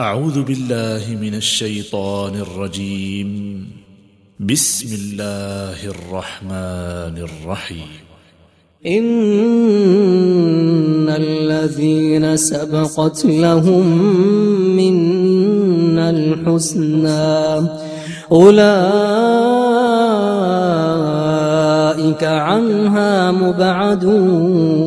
أعوذ بالله من الشيطان الرجيم. بسم الله الرحمن الرحيم. إن الذين سبقت لهم منا الحسنى أولئك عنها مبعدون.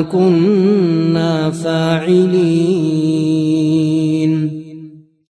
كنا فاعلين.